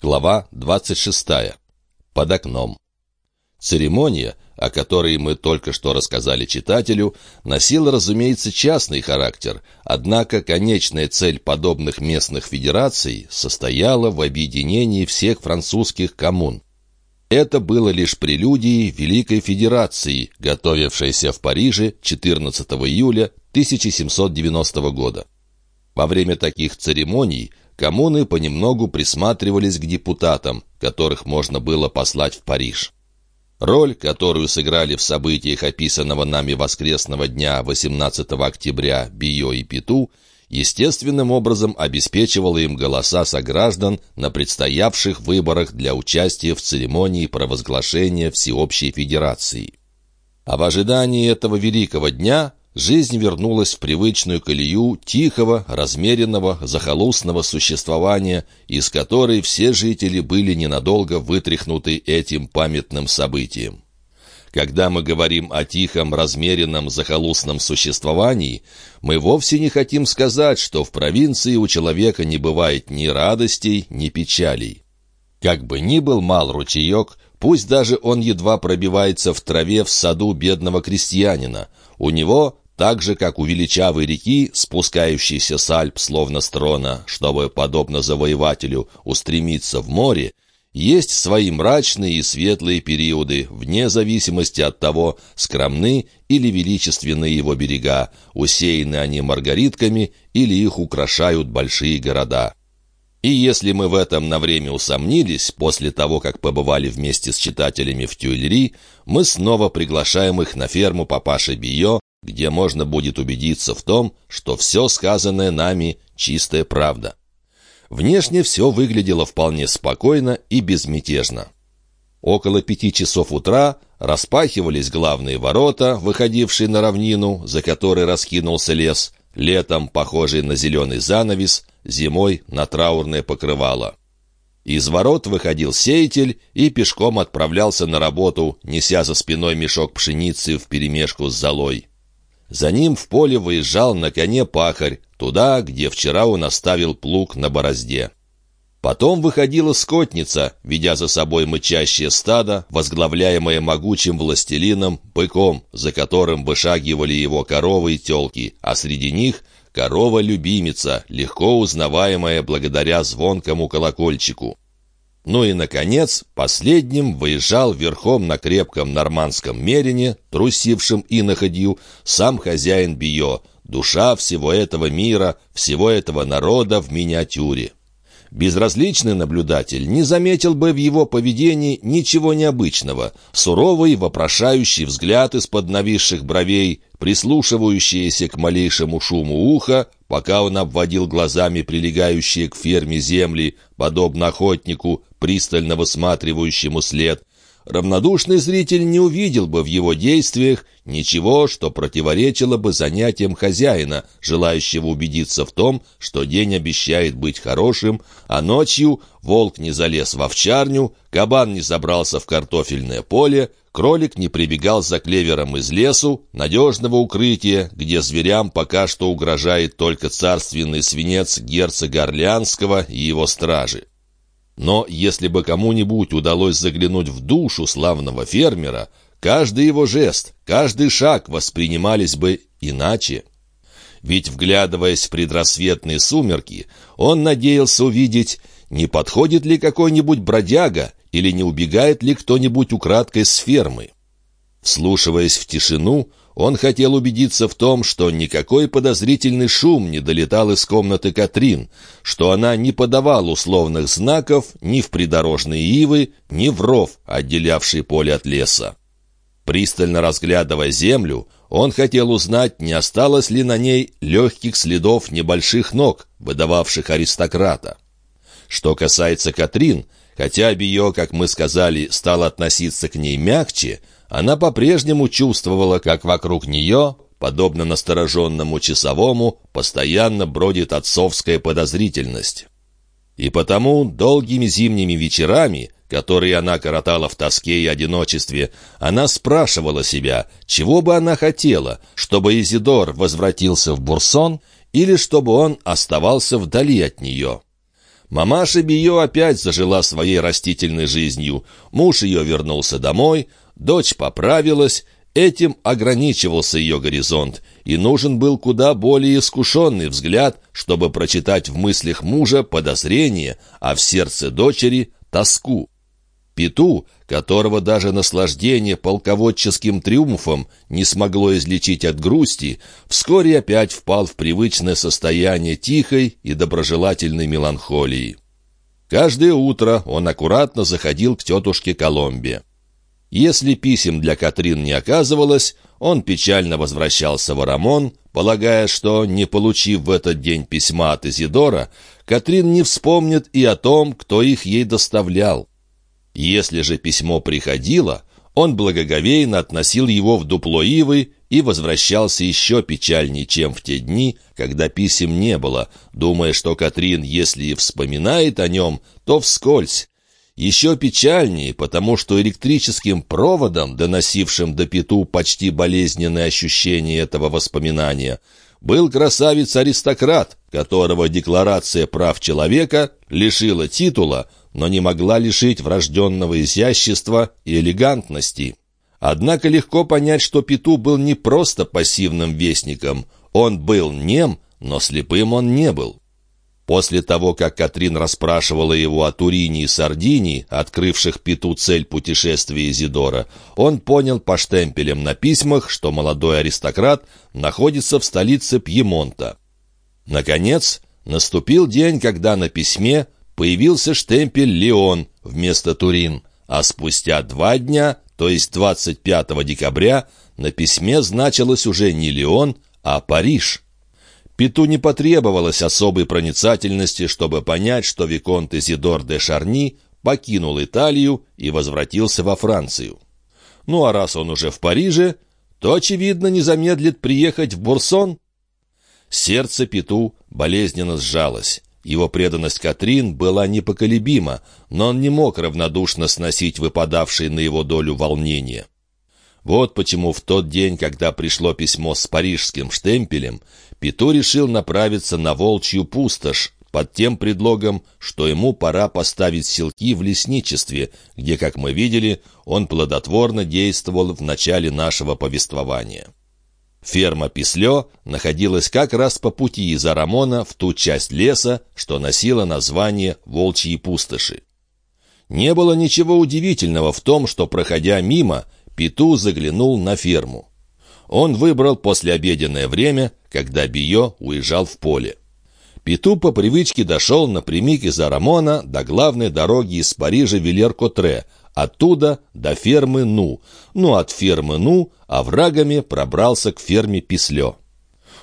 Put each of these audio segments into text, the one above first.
Глава 26. Под окном. Церемония, о которой мы только что рассказали читателю, носила, разумеется, частный характер, однако конечная цель подобных местных федераций состояла в объединении всех французских коммун. Это было лишь прелюдией Великой Федерации, готовившейся в Париже 14 июля 1790 года. Во время таких церемоний коммуны понемногу присматривались к депутатам, которых можно было послать в Париж. Роль, которую сыграли в событиях описанного нами воскресного дня 18 октября Био и Пету, естественным образом обеспечивала им голоса сограждан на предстоявших выборах для участия в церемонии провозглашения Всеобщей Федерации. А в ожидании этого великого дня жизнь вернулась в привычную колею тихого, размеренного, захолустного существования, из которой все жители были ненадолго вытряхнуты этим памятным событием. Когда мы говорим о тихом, размеренном, захолустном существовании, мы вовсе не хотим сказать, что в провинции у человека не бывает ни радостей, ни печалей. Как бы ни был мал ручеек, пусть даже он едва пробивается в траве в саду бедного крестьянина, у него так же, как у величавой реки, спускающейся с Альп словно с трона, чтобы, подобно завоевателю, устремиться в море, есть свои мрачные и светлые периоды, вне зависимости от того, скромны или величественны его берега, усеяны они маргаритками или их украшают большие города. И если мы в этом на время усомнились, после того, как побывали вместе с читателями в Тюильри, мы снова приглашаем их на ферму папаши Био, где можно будет убедиться в том, что все сказанное нами — чистая правда. Внешне все выглядело вполне спокойно и безмятежно. Около пяти часов утра распахивались главные ворота, выходившие на равнину, за которой раскинулся лес, летом похожий на зеленый занавес, зимой на траурное покрывало. Из ворот выходил сеятель и пешком отправлялся на работу, неся за спиной мешок пшеницы вперемешку с золой. За ним в поле выезжал на коне пахарь, туда, где вчера он оставил плуг на борозде. Потом выходила скотница, ведя за собой мычащее стадо, возглавляемое могучим властелином, быком, за которым вышагивали его коровы и телки, а среди них корова-любимица, легко узнаваемая благодаря звонкому колокольчику. Ну и, наконец, последним выезжал верхом на крепком нормандском мерине, трусившем иноходью, сам хозяин Био, душа всего этого мира, всего этого народа в миниатюре. Безразличный наблюдатель не заметил бы в его поведении ничего необычного. Суровый, вопрошающий взгляд из-под нависших бровей, прислушивающиеся к малейшему шуму уха, пока он обводил глазами прилегающие к ферме земли, подобно охотнику, пристально высматривающему след, равнодушный зритель не увидел бы в его действиях ничего, что противоречило бы занятиям хозяина, желающего убедиться в том, что день обещает быть хорошим, а ночью волк не залез в овчарню, кабан не забрался в картофельное поле, кролик не прибегал за клевером из лесу, надежного укрытия, где зверям пока что угрожает только царственный свинец герцога Орлеанского и его стражи. Но если бы кому-нибудь удалось заглянуть в душу славного фермера, каждый его жест, каждый шаг воспринимались бы иначе. Ведь, вглядываясь в предрассветные сумерки, он надеялся увидеть, не подходит ли какой-нибудь бродяга или не убегает ли кто-нибудь украдкой с фермы. Вслушиваясь в тишину, он хотел убедиться в том, что никакой подозрительный шум не долетал из комнаты Катрин, что она не подавала условных знаков ни в придорожные ивы, ни в ров, отделявший поле от леса. Пристально разглядывая землю, он хотел узнать, не осталось ли на ней легких следов небольших ног, выдававших аристократа. Что касается Катрин, хотя Био, как мы сказали, стал относиться к ней мягче, она по-прежнему чувствовала, как вокруг нее, подобно настороженному часовому, постоянно бродит отцовская подозрительность. И потому долгими зимними вечерами, которые она коротала в тоске и одиночестве, она спрашивала себя, чего бы она хотела, чтобы Изидор возвратился в Бурсон или чтобы он оставался вдали от нее. Мамаша Био опять зажила своей растительной жизнью. Муж ее вернулся домой, дочь поправилась, Этим ограничивался ее горизонт, и нужен был куда более искушенный взгляд, чтобы прочитать в мыслях мужа подозрение, а в сердце дочери — тоску. Пету, которого даже наслаждение полководческим триумфом не смогло излечить от грусти, вскоре опять впал в привычное состояние тихой и доброжелательной меланхолии. Каждое утро он аккуратно заходил к тетушке Коломбе. Если писем для Катрин не оказывалось, он печально возвращался в Арамон, полагая, что, не получив в этот день письма от Изидора, Катрин не вспомнит и о том, кто их ей доставлял. Если же письмо приходило, он благоговейно относил его в дупло ивы и возвращался еще печальнее, чем в те дни, когда писем не было, думая, что Катрин, если и вспоминает о нем, то вскользь, еще печальнее, потому что электрическим проводом, доносившим до Пету почти болезненное ощущение этого воспоминания, был красавец-аристократ, которого Декларация прав человека лишила титула, но не могла лишить врожденного изящества и элегантности. Однако легко понять, что Пету был не просто пассивным вестником, он был нем, но слепым он не был. После того, как Катрин расспрашивала его о Турине и Сардинии, открывших Пету цель путешествия Изидора, он понял по штемпелям на письмах, что молодой аристократ находится в столице Пьемонта. Наконец, наступил день, когда на письме появился штемпель «Леон» вместо «Турин», а спустя два дня, то есть 25 декабря, на письме значилось уже не «Леон», а «Париж». Пету не потребовалось особой проницательности, чтобы понять, что Виконт Изидор де Шарни покинул Италию и возвратился во Францию. Ну а раз он уже в Париже, то, очевидно, не замедлит приехать в Бурсон. Сердце Пету болезненно сжалось. Его преданность Катрин была непоколебима, но он не мог равнодушно сносить выпадавшие на его долю волнения. Вот почему в тот день, когда пришло письмо с парижским штемпелем, Пету решил направиться на Волчью пустошь, под тем предлогом, что ему пора поставить селки в лесничестве, где, как мы видели, он плодотворно действовал в начале нашего повествования. Ферма Пислё находилась как раз по пути из Арамона в ту часть леса, что носила название Волчьи пустоши. Не было ничего удивительного в том, что, проходя мимо, Пету заглянул на ферму. Он выбрал послеобеденное время, когда Био уезжал в поле. Пету по привычке дошел напрямик из Арамона до главной дороги из Парижа Вилер-Котре, оттуда до фермы Ну, ну от фермы Ну оврагами пробрался к ферме Пислё.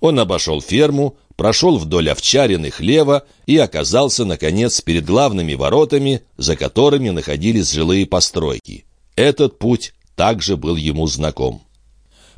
Он обошел ферму, прошел вдоль овчарин хлева и оказался, наконец, перед главными воротами, за которыми находились жилые постройки. Этот путь также был ему знаком.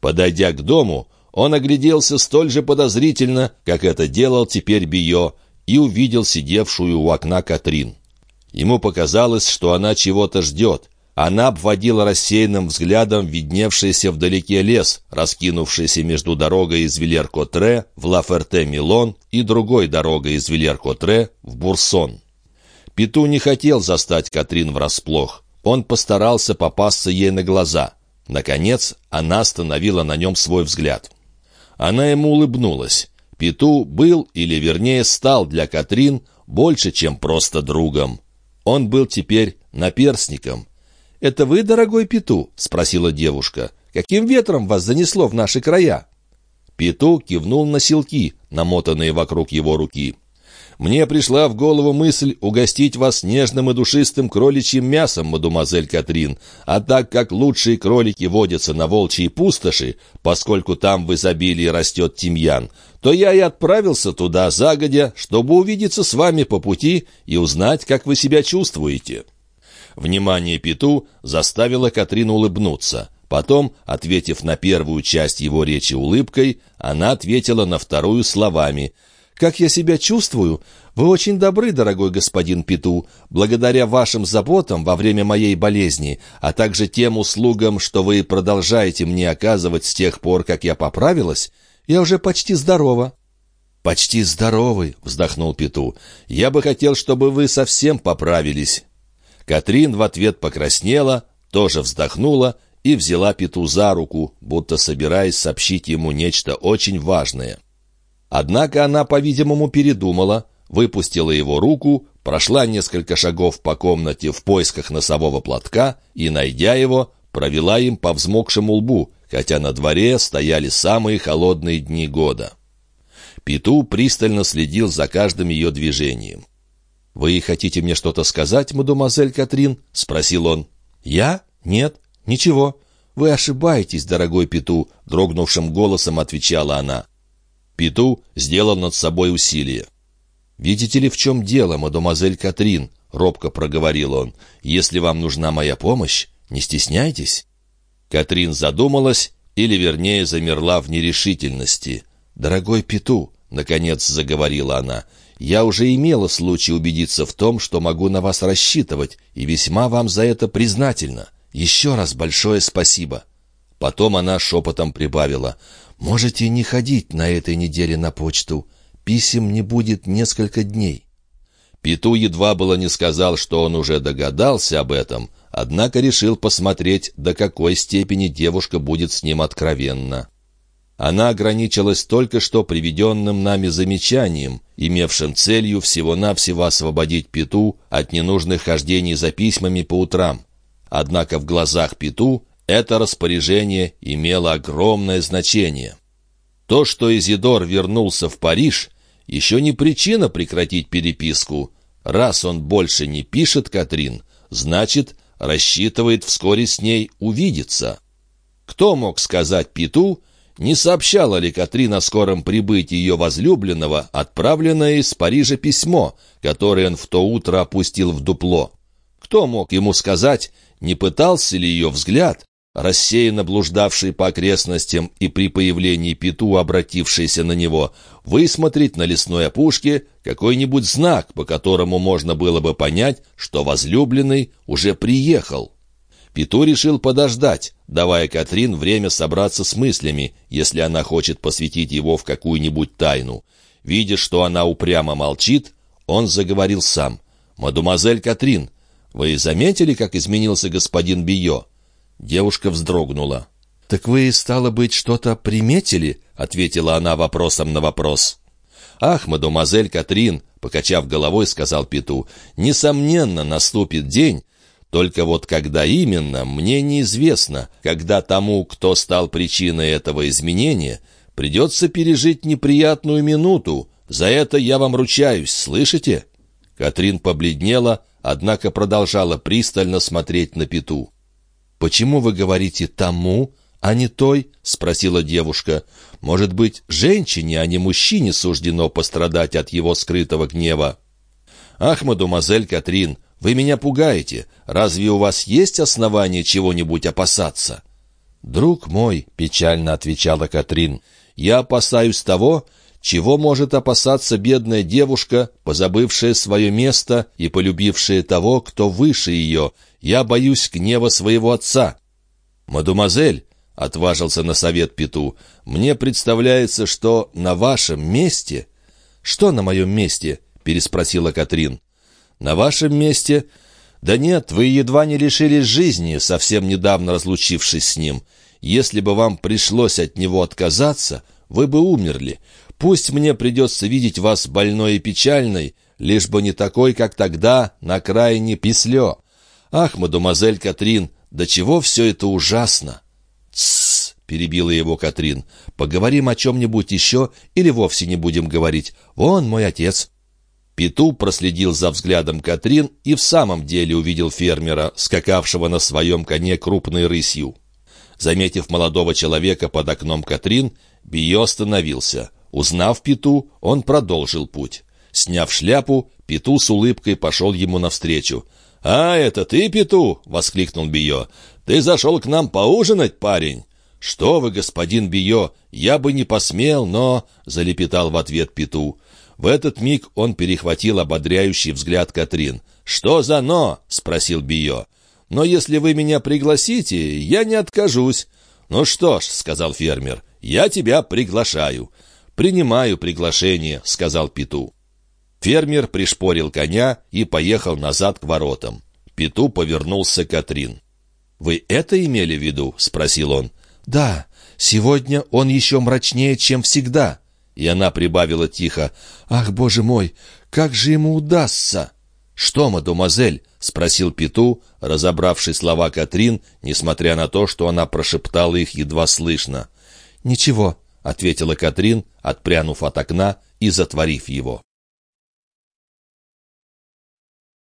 Подойдя к дому, он огляделся столь же подозрительно, как это делал теперь Био, и увидел сидевшую у окна Катрин. Ему показалось, что она чего-то ждет. Она обводила рассеянным взглядом видневшийся вдалеке лес, раскинувшийся между дорогой из Вилер-Котре в Ла-Ферте-Милон и другой дорогой из Вилер-Котре в Бурсон. Пету не хотел застать Катрин врасплох. Он постарался попасться ей на глаза. Наконец, она остановила на нем свой взгляд. Она ему улыбнулась. Пету был, или вернее стал для Катрин, больше, чем просто другом. Он был теперь наперсником. «Это вы, дорогой Пету?» — спросила девушка. «Каким ветром вас занесло в наши края?» Пету кивнул на селки, намотанные вокруг его руки мне пришла в голову мысль угостить вас нежным и душистым кроличьим мясом, мадемуазель Катрин, а так как лучшие кролики водятся на волчьей пустоши, поскольку там в изобилии растет тимьян, то я и отправился туда загодя, чтобы увидеться с вами по пути и узнать, как вы себя чувствуете». Внимание Пету заставило Катрин улыбнуться. Потом, ответив на первую часть его речи улыбкой, она ответила на вторую словами — как я себя чувствую? Вы очень добры, дорогой господин Пету. Благодаря вашим заботам во время моей болезни, а также тем услугам, что вы продолжаете мне оказывать с тех пор, как я поправилась, я уже почти здорова». «Почти здоровый», — вздохнул Пету. «Я бы хотел, чтобы вы совсем поправились». Катрин в ответ покраснела, тоже вздохнула и взяла Пету за руку, будто собираясь сообщить ему нечто очень важное. Однако она, по-видимому, передумала, выпустила его руку, прошла несколько шагов по комнате в поисках носового платка и, найдя его, провела им по взмокшему лбу, хотя на дворе стояли самые холодные дни года. Пету пристально следил за каждым ее движением. «Вы хотите мне что-то сказать, мадемуазель Катрин?» — спросил он. «Я? Нет, ничего. Вы ошибаетесь, дорогой Пету», — дрогнувшим голосом отвечала она. Пету сделал над собой усилие. «Видите ли, в чем дело, мадемуазель Катрин?» — робко проговорил он. «Если вам нужна моя помощь, не стесняйтесь». Катрин задумалась, или, вернее, замерла в нерешительности. «Дорогой Пету», — наконец заговорила она, — «я уже имела случай убедиться в том, что могу на вас рассчитывать, и весьма вам за это признательна. Еще раз большое спасибо». Потом она шепотом прибавила, «Можете не ходить на этой неделе на почту. Писем не будет несколько дней». Пету едва было не сказал, что он уже догадался об этом, однако решил посмотреть, до какой степени девушка будет с ним откровенна. Она ограничилась только что приведенным нами замечанием, имевшим целью всего-навсего освободить Пету от ненужных хождений за письмами по утрам. Однако в глазах Пету это распоряжение имело огромное значение. То, что Изидор вернулся в Париж, еще не причина прекратить переписку. Раз он больше не пишет Катрин, значит, рассчитывает вскоре с ней увидеться. Кто мог сказать Пету, не сообщала ли Катрин о скором прибытии ее возлюбленного, отправленное из Парижа письмо, которое он в то утро опустил в дупло? Кто мог ему сказать, не пытался ли ее взгляд, рассеянно блуждавший по окрестностям и при появлении Пету обратившийся на него, высмотреть на лесной опушке какой-нибудь знак, по которому можно было бы понять, что возлюбленный уже приехал. Пету решил подождать, давая Катрин время собраться с мыслями, если она хочет посвятить его в какую-нибудь тайну. Видя, что она упрямо молчит, он заговорил сам. «Мадемуазель Катрин, вы заметили, как изменился господин Био?» Девушка вздрогнула. «Так вы, стало быть, что-то приметили?» — ответила она вопросом на вопрос. «Ах, мадемуазель Катрин!» — покачав головой, сказал Пету. «Несомненно, наступит день, только вот когда именно, мне неизвестно, когда тому, кто стал причиной этого изменения, придется пережить неприятную минуту. За это я вам ручаюсь, слышите?» Катрин побледнела, однако продолжала пристально смотреть на Пету. «Почему вы говорите «тому», а не «той»?» — спросила девушка. «Может быть, женщине, а не мужчине суждено пострадать от его скрытого гнева?» «Ах, мадемуазель Катрин, вы меня пугаете. Разве у вас есть основания чего-нибудь опасаться?» «Друг мой», — печально отвечала Катрин, — «я опасаюсь того, чего может опасаться бедная девушка, позабывшая свое место и полюбившая того, кто выше ее. Я боюсь гнева своего отца». «Мадемуазель», — отважился на совет Пету, — «мне представляется, что на вашем месте...» «Что на моем месте?» — переспросила Катрин. На вашем месте... Да нет, вы едва не лишились жизни, совсем недавно разлучившись с ним. Если бы вам пришлось от него отказаться, вы бы умерли. Пусть мне придется видеть вас больной и печальной, лишь бы не такой, как тогда, на крайне пислё. Ах, мадемуазель Катрин, до чего все это ужасно!» «Тссс!» — перебила его Катрин. «Поговорим о чем-нибудь еще или вовсе не будем говорить. Вон мой отец». Пету проследил за взглядом Катрин и в самом деле увидел фермера, скакавшего на своем коне крупной рысью. Заметив молодого человека под окном Катрин, Био остановился. Узнав Пету, он продолжил путь. Сняв шляпу, Пету с улыбкой пошел ему навстречу. «А, это ты, Пету?» — воскликнул Био. «Ты зашел к нам поужинать, парень?» «Что вы, господин Био, я бы не посмел, но...» — залепетал в ответ Пету. В этот миг он перехватил ободряющий взгляд Катрин. «Что за «но»?» — спросил Био. «Но если вы меня пригласите, я не откажусь». «Ну что ж», — сказал фермер, — «я тебя приглашаю». «Принимаю приглашение», — сказал Пету. Фермер пришпорил коня и поехал назад к воротам. Пету повернулся Катрин. «Вы это имели в виду?» — спросил он. «Да, сегодня он еще мрачнее, чем всегда». И она прибавила тихо. «Ах, боже мой, как же ему удастся!» «Что, мадемуазель?» — спросил Пету, разобравший слова Катрин, несмотря на то, что она прошептала их едва слышно. «Ничего», — ответила Катрин, отпрянув от окна и затворив его.